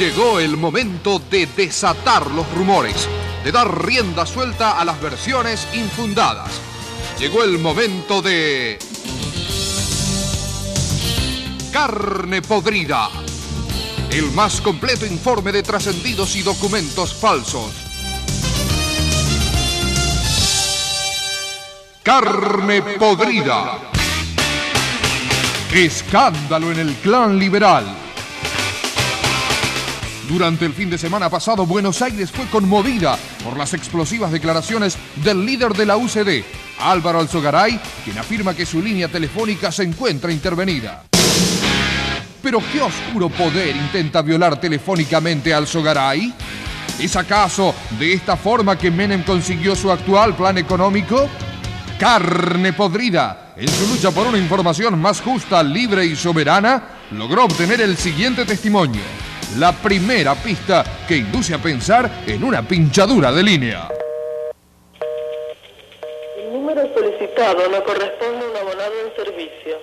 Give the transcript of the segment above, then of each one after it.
Llegó el momento de desatar los rumores, de dar rienda suelta a las versiones infundadas. Llegó el momento de... Carne podrida. El más completo informe de trascendidos y documentos falsos. Carne podrida. Escándalo en el clan liberal. Durante el fin de semana pasado, Buenos Aires fue conmovida por las explosivas declaraciones del líder de la UCD, Álvaro Alzogaray, quien afirma que su línea telefónica se encuentra intervenida. Pero ¿qué oscuro poder intenta violar telefónicamente a Alzogaray? ¿Es acaso de esta forma que Menem consiguió su actual plan económico? Carne podrida, en su lucha por una información más justa, libre y soberana, logró obtener el siguiente testimonio la primera pista que induce a pensar en una pinchadura de línea. El número solicitado no corresponde a un abonado en servicio.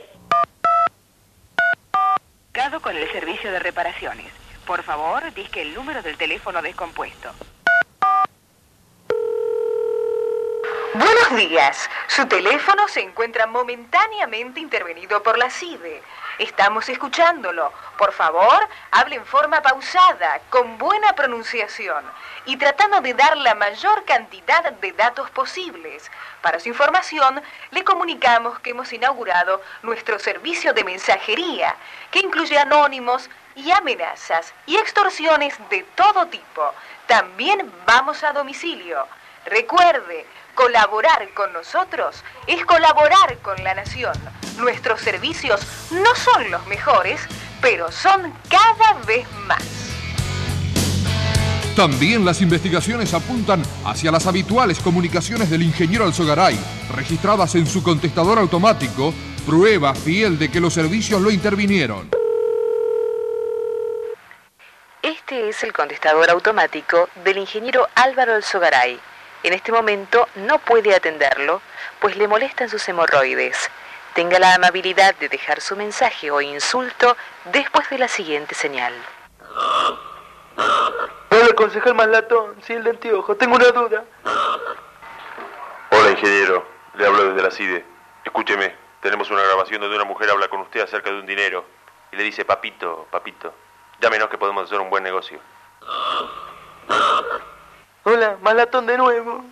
Cado con el servicio de reparaciones. Por favor, disque el número del teléfono descompuesto. Buenos días. Su teléfono se encuentra momentáneamente intervenido por la CIDE. Estamos escuchándolo. Por favor, hable en forma pausada, con buena pronunciación y tratando de dar la mayor cantidad de datos posibles. Para su información, le comunicamos que hemos inaugurado nuestro servicio de mensajería, que incluye anónimos y amenazas y extorsiones de todo tipo. También vamos a domicilio. Recuerde, colaborar con nosotros es colaborar con la nación. Nuestros servicios no son los mejores, pero son cada vez más. También las investigaciones apuntan hacia las habituales comunicaciones del ingeniero Alzogaray, registradas en su contestador automático, prueba fiel de que los servicios lo intervinieron. Este es el contestador automático del ingeniero Álvaro Alzogaray. En este momento no puede atenderlo, pues le molestan sus hemorroides. Tenga la amabilidad de dejar su mensaje o insulto después de la siguiente señal. Hola, concejal Maslatón, sí, el de anteojo, tengo una duda. Hola, ingeniero, le hablo desde la CIDE. Escúcheme, tenemos una grabación donde una mujer habla con usted acerca de un dinero y le dice, papito, papito, llámenos que podemos hacer un buen negocio. Hola, Maslatón de nuevo.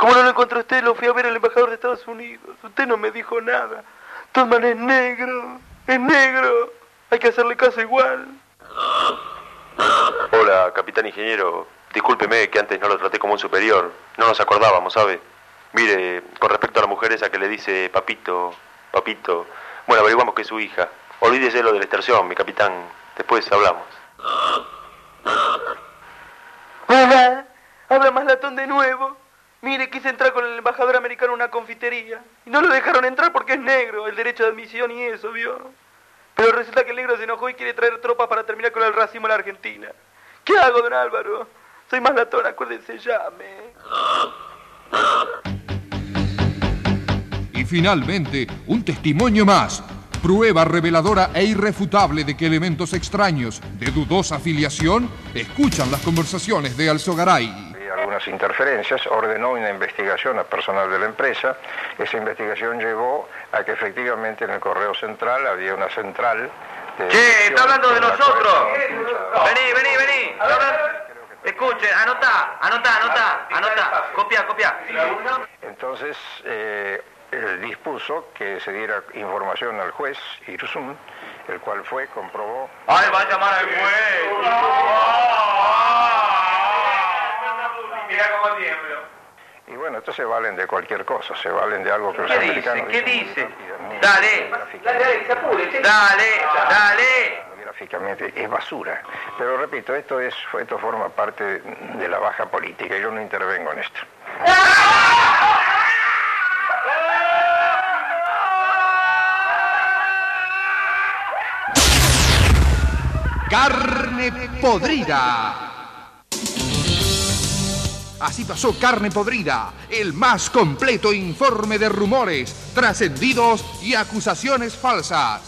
Como no lo encontró usted, lo fui a ver al embajador de Estados Unidos. Usted no me dijo nada. Toman es negro, es negro. Hay que hacerle caso igual. Hola, capitán ingeniero. Discúlpeme que antes no lo traté como un superior. No nos acordábamos, ¿sabe? Mire, con respecto a la mujer esa que le dice papito, papito. Bueno, averiguamos que es su hija. Olvídese lo de la extorsión, mi capitán. Después hablamos. Hola, habla Maslatón de nuevo. Mire, quise entrar con el embajador americano a una confitería. Y no lo dejaron entrar porque es negro, el derecho de admisión y eso, ¿vio? Pero resulta que el negro se enojó y quiere traer tropas para terminar con el racismo en la Argentina. ¿Qué hago, don Álvaro? Soy más latón, acuérdense, llame. Y finalmente, un testimonio más. Prueba reveladora e irrefutable de que elementos extraños de dudosa afiliación escuchan las conversaciones de Alzogaray algunas interferencias, ordenó una investigación a personal de la empresa. Esa investigación llevó a que efectivamente en el correo central había una central. De che, está hablando de nosotros. Vení, vení, vení. Escuche, anota, anota, anota, anota, copia, copia. Entonces, eh, él dispuso que se diera información al juez Irzum, el cual fue, comprobó. ¡Ay, va a llamar al juez! Y bueno, estos se valen de cualquier cosa, se valen de algo que los americanos... ¿Qué dice? Dale, dale, dale, dale. Gráficamente es basura. Pero repito, esto, es, esto forma parte de la baja política, yo no intervengo en esto. Carne podrida. Así pasó Carne Podrida, el más completo informe de rumores, trascendidos y acusaciones falsas.